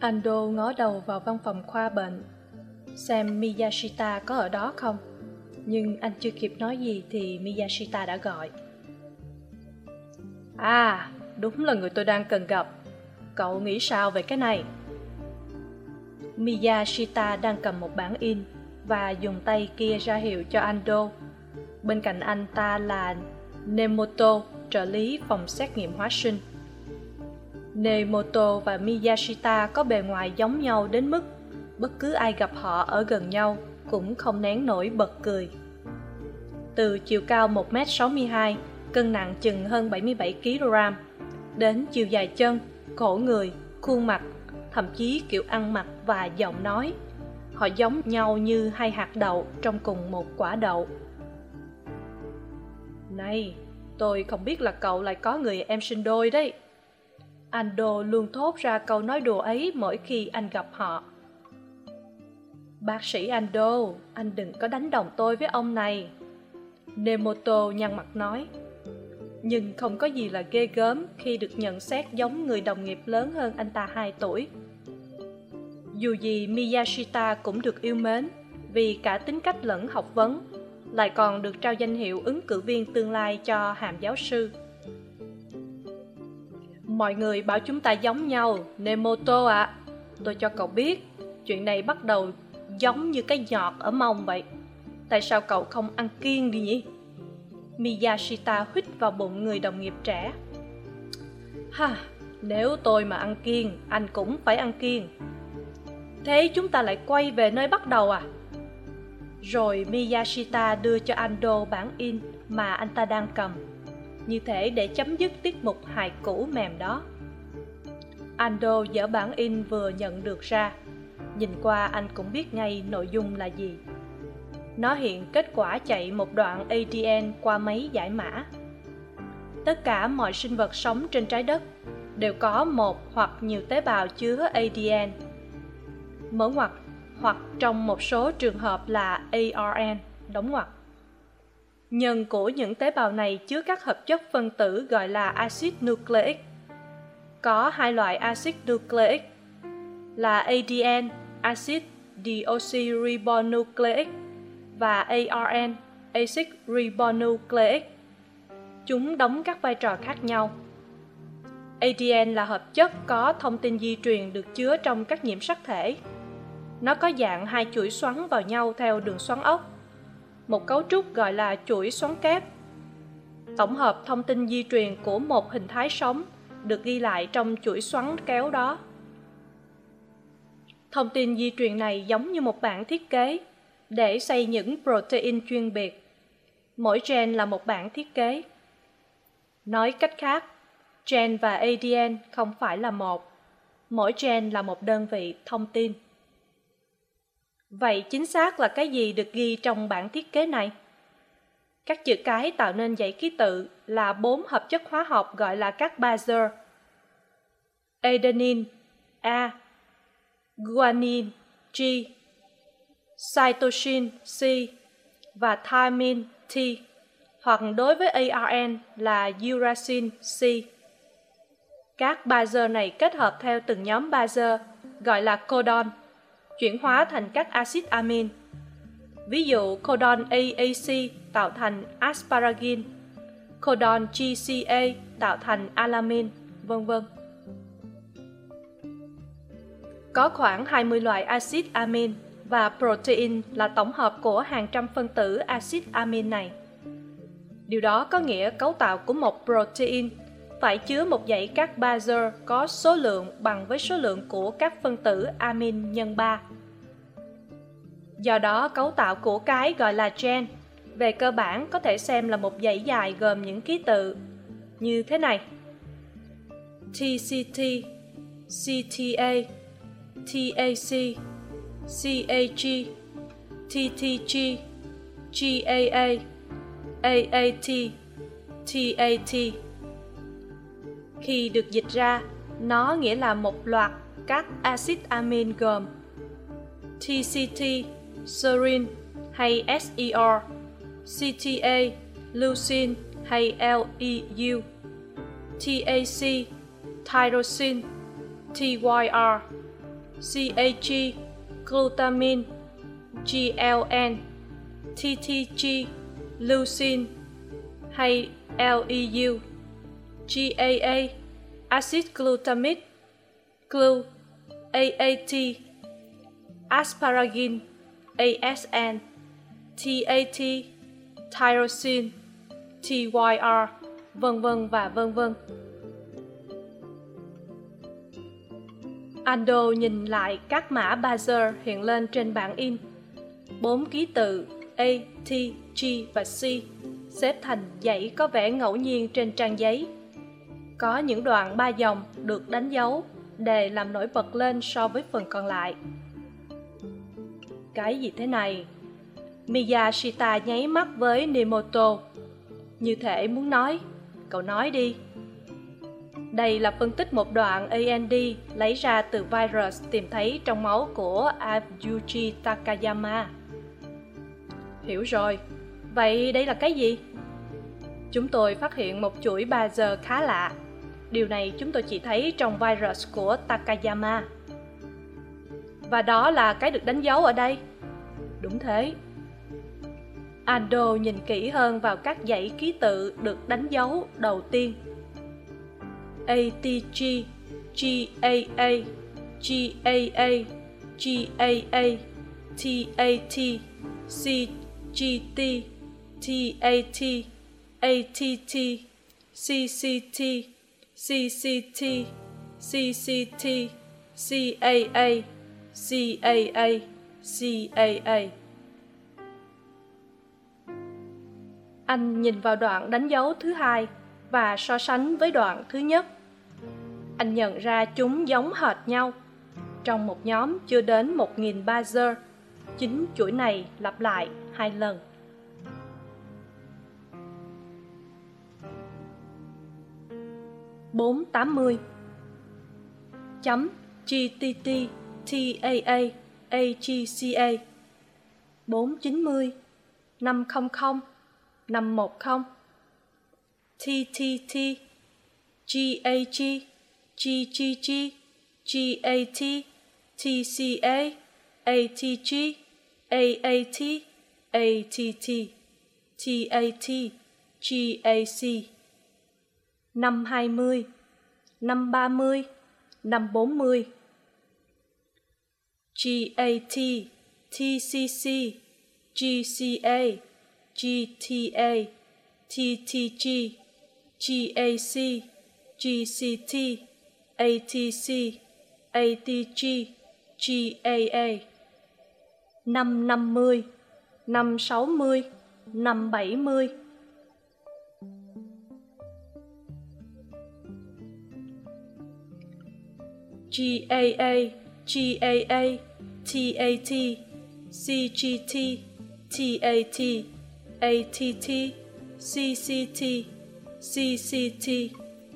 Ando ngó đầu vào văn phòng khoa bệnh xem Miyashita có ở đó không nhưng anh chưa kịp nói gì thì Miyashita đã gọi À, đúng là người tôi đang cần gặp Cậu nghĩ sao về cái này? Miyashita đang cầm một bản in và dùng tay kia ra hiệu cho Ando. Bên cạnh anh ta là Nemoto, trợ lý phòng xét nghiệm hóa sinh. Nemoto và Miyashita có bề ngoài giống nhau đến mức bất cứ ai gặp họ ở gần nhau cũng không nén nổi bật cười. Từ chiều cao 1m62, cân nặng chừng hơn 77kg, đến chiều dài chân, cổ người, khuôn mặt, thậm chí kiểu ăn mặc và giọng nói. Họ giống nhau như hai hạt đậu trong cùng một quả đậu. Này, tôi không biết là cậu lại có người em sinh đôi đấy. Ando luôn thốt ra câu nói đùa ấy mỗi khi anh gặp họ. Bác sĩ Ando, anh đừng có đánh đồng tôi với ông này. Nemoto nhăn mặt nói. Nhưng không có gì là ghê gớm khi được nhận xét giống người đồng nghiệp lớn hơn anh ta hai tuổi. Dù gì Miyashita cũng được yêu mến vì cả tính cách lẫn học vấn, lại còn được trao danh hiệu ứng cử viên tương lai cho hàm giáo sư. Mọi người bảo chúng ta giống nhau, Nemoto ạ. À. Tôi cho cậu biết, chuyện này bắt đầu giống như cái nhọt ở mông vậy. Tại sao cậu không ăn kiêng đi nhỉ? Miyashita huýt vào bụng người đồng nghiệp trẻ. Ha, nếu tôi mà ăn kiêng, anh cũng phải ăn kiêng. Thế chúng ta lại quay về nơi bắt đầu à? Rồi Miyashita đưa cho Ando bản in mà anh ta đang cầm, như thể để chấm dứt tiết mục hài cũ mềm đó. Ando dở bản in vừa nhận được ra, nhìn qua anh cũng biết ngay nội dung là gì. Nó hiện kết quả chạy một đoạn adn qua máy giải mã. Tất cả mọi sinh vật sống trên trái đất đều có một hoặc nhiều tế bào chứa adn mở ngoặc hoặc trong một số trường hợp là arn đóng ngoặc nhân của những tế bào này chứa các hợp chất phân tử gọi là acid nucleic có hai loại acid nucleic là adn acid deoxyribonucleic và ARN, acid ribonucleic. Chúng đóng các vai trò khác nhau. ADN là hợp chất có thông tin di truyền được chứa trong các nhiễm sắc thể. Nó có dạng hai chuỗi xoắn vào nhau theo đường xoắn ốc. Một cấu trúc gọi là chuỗi xoắn kép. Tổng hợp thông tin di truyền của một hình thái sống được ghi lại trong chuỗi xoắn kéo đó. Thông tin di truyền này giống như một bản thiết kế để xây những protein chuyên biệt. Mỗi gen là một bản thiết kế. Nói cách khác, gen và ADN không phải là một. Mỗi gen là một đơn vị thông tin. Vậy chính xác là cái gì được ghi trong bản thiết kế này? Các chữ cái tạo nên dãy ký tự là bốn hợp chất hóa học gọi là các bazơ. Adenine A, guanine G, cytosine C và thymine T hoặc đối với ARN là uracil C. Các bazơ này kết hợp theo từng nhóm bazơ gọi là codon, chuyển hóa thành các axit amin. Ví dụ codon AAC tạo thành asparagine, codon GCA tạo thành alamin, vân vân. Có khoảng 20 loại axit amin và protein là tổng hợp của hàng trăm phân tử axit amin này. Điều đó có nghĩa cấu tạo của một protein phải chứa một dãy các bazơ có số lượng bằng với số lượng của các phân tử amin nhân 3. Do đó, cấu tạo của cái gọi là gen về cơ bản có thể xem là một dãy dài gồm những ký tự như thế này. tct cta tac cag ttg gaa aat tat khi được dịch ra. Nó nghĩa là một loạt các axit amin gồm tct serine hay ser cta leucine hay leu tac tyrosine tyr cag glutamine gln ttg leucine hay leu gaa acid glutamic glu aat asparagine asn tat tyrosine tyr vân vân và vân vân. Ando nhìn lại các mã buzzer hiện lên trên bảng in. Bốn ký tự a, t, g và c xếp thành dãy có vẻ ngẫu nhiên trên trang giấy có những đoạn ba dòng được đánh dấu để làm nổi bật lên so với phần còn lại. Cái gì thế này? Miyashita nháy mắt với nemoto như thể muốn nói, cậu nói đi. Đây là phân tích một đoạn and lấy ra từ virus tìm thấy trong máu của ayuji takayama. Hiểu rồi. Vậy đây là cái gì? Chúng tôi phát hiện một chuỗi ba giờ khá lạ điều này chúng tôi chỉ thấy trong virus của takayama. Và đó là cái được đánh dấu ở đây. Đúng thế. Ando nhìn kỹ hơn vào các dãy ký tự được đánh dấu đầu tiên. Atg gaa gaa gaa tat cgt tat att cct cct cct caa caa caa anh nhìn vào đoạn đánh dấu thứ hai và so sánh với đoạn thứ nhất. Anh nhận ra chúng giống hệt nhau. Trong một nhóm chưa đến một nghìn buzzer chính chuỗi này lặp lại hai lần. Bốn tám mươi. Chấm gtt taa agca bốn chín mươi năm không không, năm một không. Ttt gag ggg gat tca atg aat att tat gac năm hai mươi, năm ba mươi, năm bốn mươi. Gat tcc gca gta ttg gac gct atc atg gaa năm năm mươi, năm sáu mươi, năm bảy mươi. GAA, GAA, TAT, CGT, TAT, ATT, CCT, CCT,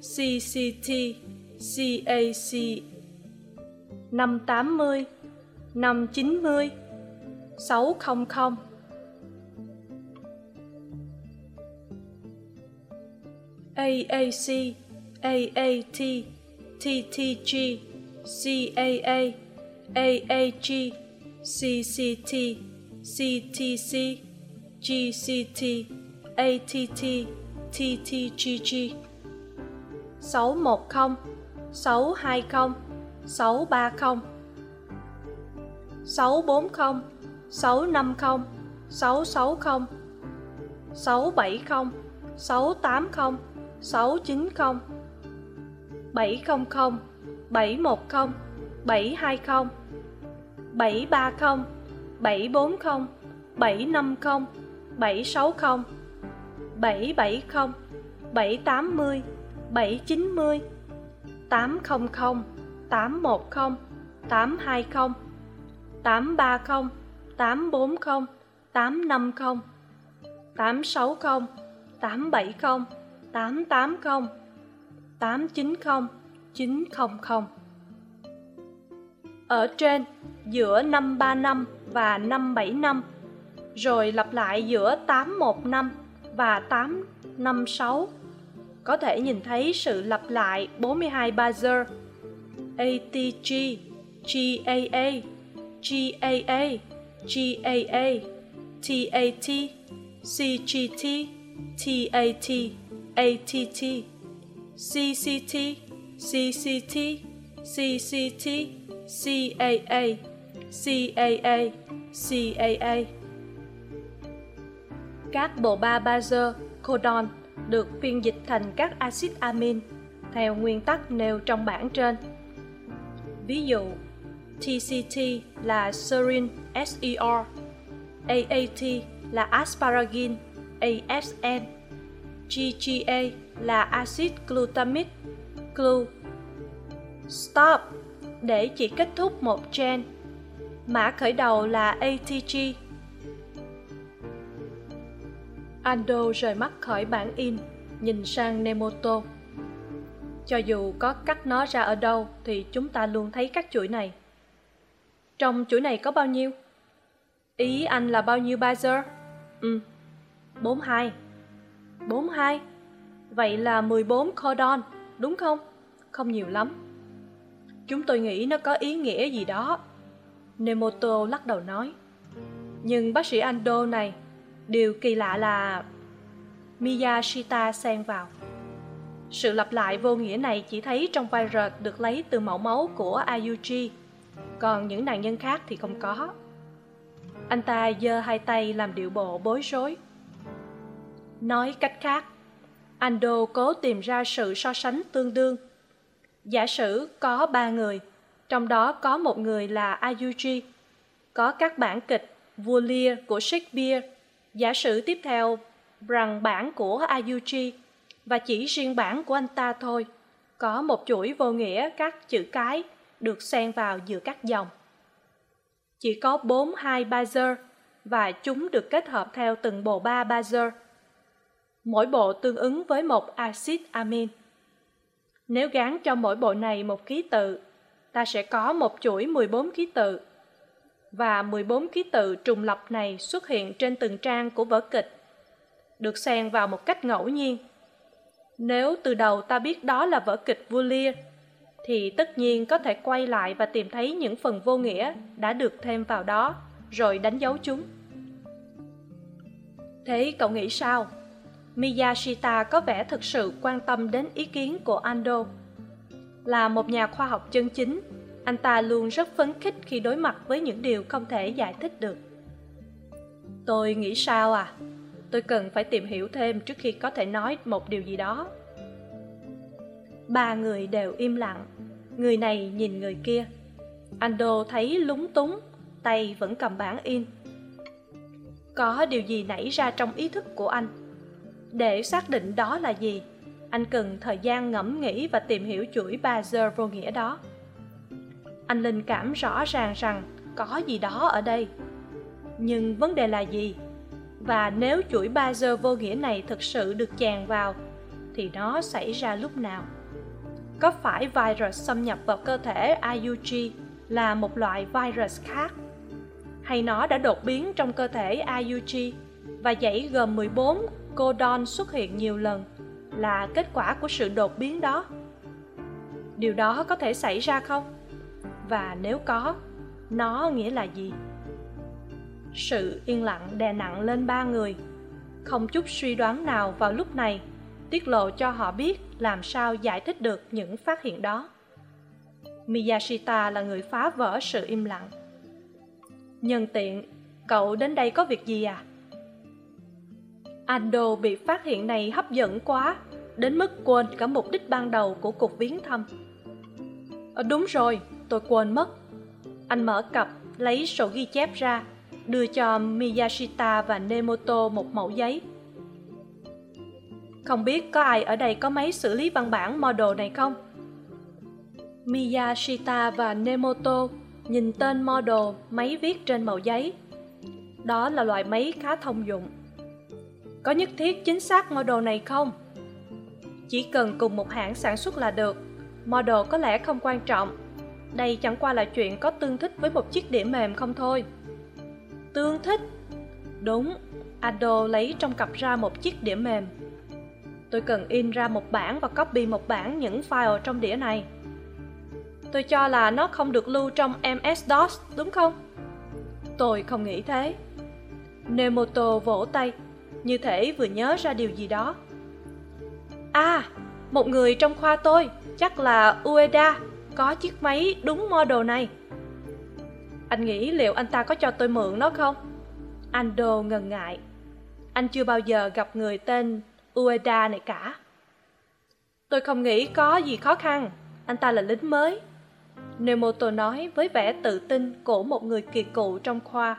CCT, CAC. Năm tám mươi, năm chín mươi, sáu không không. AAC, AAT, TTG, CAA, AAG, CCT, CTC, GCT, ATT, TTGG. 610, 620, 630, 640, 650, 660, 670, 680, 690, 700, 710, 720, 730, 740, 750, 760, 770, 780, 790, tám không không tám một không tám hai không tám 900. ở trên giữa năm ba năm và năm bảy năm rồi lặp lại giữa tám một năm và tám năm sáu. Có thể nhìn thấy sự lặp lại 42 buzzer ATG, GAA, GAA, GAA, TAT, CGT, TAT, ATT, CCT, CCT, CCT, CAA, CAA, CAA. Các bộ ba buzzer codon được phiên dịch thành các axit amin theo nguyên tắc nêu trong bảng trên. Ví dụ, TCT là serine SER, AAT là asparagine ASN, GGA là axit glutamic Clue Stop để chỉ kết thúc một gen. Mã khởi đầu là ATG. Ando rời mắt khỏi bản in, nhìn sang Nemoto. Cho dù có cắt nó ra ở đâu thì chúng ta luôn thấy các chuỗi này. Trong chuỗi này có bao nhiêu? Ý anh là bao nhiêu Bazer? Ừ, 42. 42? Vậy là 14 codon, đúng không? Không nhiều lắm. Chúng tôi nghĩ nó có ý nghĩa gì đó. Nemoto lắc đầu nói. Nhưng bác sĩ Ando này, điều kỳ lạ là... Miyashita xen vào. Sự lặp lại vô nghĩa này chỉ thấy trong virus được lấy từ mẫu máu của Ayuji, còn những nạn nhân khác thì không có. Anh ta giơ hai tay làm điệu bộ bối rối. Nói cách khác, Ando cố tìm ra sự so sánh tương đương. Giả sử có ba người, trong đó có một người là Ayuji, có các bản kịch Vua Lear của Shakespeare, giả sử tiếp theo rằng bản của Ayuji và chỉ riêng bản của anh ta thôi, có một chuỗi vô nghĩa các chữ cái được xen vào giữa các dòng. Chỉ có bốn hai buzzer và chúng được kết hợp theo từng bộ ba buzzer. Mỗi bộ tương ứng với một axit amin. Nếu gán cho mỗi bộ này một ký tự, ta sẽ có một chuỗi 14 ký tự. Và 14 ký tự trùng lập này xuất hiện trên từng trang của vở kịch, được xen vào một cách ngẫu nhiên. Nếu từ đầu ta biết đó là vở kịch vua Lear, thì tất nhiên có thể quay lại và tìm thấy những phần vô nghĩa đã được thêm vào đó, rồi đánh dấu chúng. Thế cậu nghĩ sao? Miyashita có vẻ thực sự quan tâm đến ý kiến của Ando. Là một nhà khoa học chân chính, anh ta luôn rất phấn khích khi đối mặt với những điều không thể giải thích được. Tôi nghĩ sao à? Tôi cần phải tìm hiểu thêm trước khi có thể nói một điều gì đó. Ba người đều im lặng, người này nhìn người kia. Ando thấy lúng túng, tay vẫn cầm bản in. Có điều gì nảy ra trong ý thức của anh? Để xác định đó là gì, anh cần thời gian ngẫm nghĩ và tìm hiểu chuỗi ba giờ vô nghĩa đó. Anh linh cảm rõ ràng rằng có gì đó ở đây. Nhưng vấn đề là gì? Và nếu chuỗi ba giờ vô nghĩa này thực sự được chèn vào, thì nó xảy ra lúc nào? Có phải virus xâm nhập vào cơ thể IUG là một loại virus khác? Hay nó đã đột biến trong cơ thể IUG và dãy gồm 14 Cô Don xuất hiện nhiều lần là kết quả của sự đột biến đó? Điều đó có thể xảy ra không? Và nếu có, nó nghĩa là gì? Sự yên lặng đè nặng lên ba người. Không chút suy đoán nào vào lúc này tiết lộ cho họ biết làm sao giải thích được những phát hiện đó. Miyashita là người phá vỡ sự im lặng. Nhân tiện, cậu đến đây có việc gì à? Ando bị phát hiện này hấp dẫn quá, đến mức quên cả mục đích ban đầu của cuộc viếng thăm. À, đúng rồi, tôi quên mất. Anh mở cặp, lấy sổ ghi chép ra, đưa cho Miyashita và Nemoto một mẫu giấy. Không biết có ai ở đây có máy xử lý văn bản model này không? miyashita và nemoto nhìn tên model máy viết trên màu giấy đó là loại máy khá thông dụng có nhất thiết chính xác model này không? Chỉ cần cùng một hãng sản xuất là được. Model có lẽ không quan trọng. Đây chẳng qua là chuyện có tương thích với một chiếc đĩa mềm không thôi. Tương thích? Đúng. Ado lấy trong cặp ra một chiếc đĩa mềm. Tôi cần in ra một bản và copy một bản những file trong đĩa này. Tôi cho là nó không được lưu trong ms dos đúng không? Tôi không nghĩ thế. Nemoto vỗ tay như thể vừa nhớ ra điều gì đó. À một người trong khoa tôi, chắc là ueda, có chiếc máy đúng model này. Anh nghĩ liệu anh ta có cho tôi mượn nó không? Ando ngần ngại. Anh chưa bao giờ gặp người tên ueda này cả. Tôi không nghĩ có gì khó khăn. Anh ta là lính mới. Nemoto nói với vẻ tự tin của một người kỳ cựu trong khoa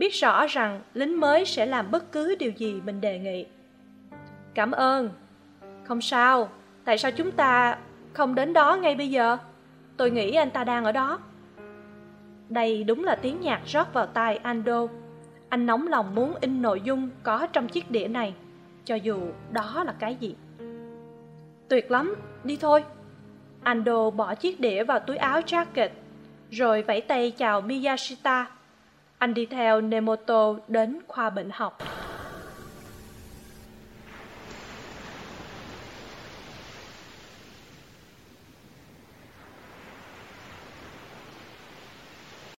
biết rõ rằng lính mới sẽ làm bất cứ điều gì mình đề nghị. Cảm ơn. Không sao. Tại sao chúng ta không đến đó ngay bây giờ? Tôi nghĩ anh ta đang ở đó. Đây đúng là tiếng nhạc rót vào tai ando. Anh nóng lòng muốn in nội dung có trong chiếc đĩa này, cho dù đó là cái gì. Tuyệt lắm. Đi thôi. Ando bỏ chiếc đĩa vào túi áo jacket, rồi vẫy tay chào miyashita anh đi theo nemoto đến khoa bệnh học.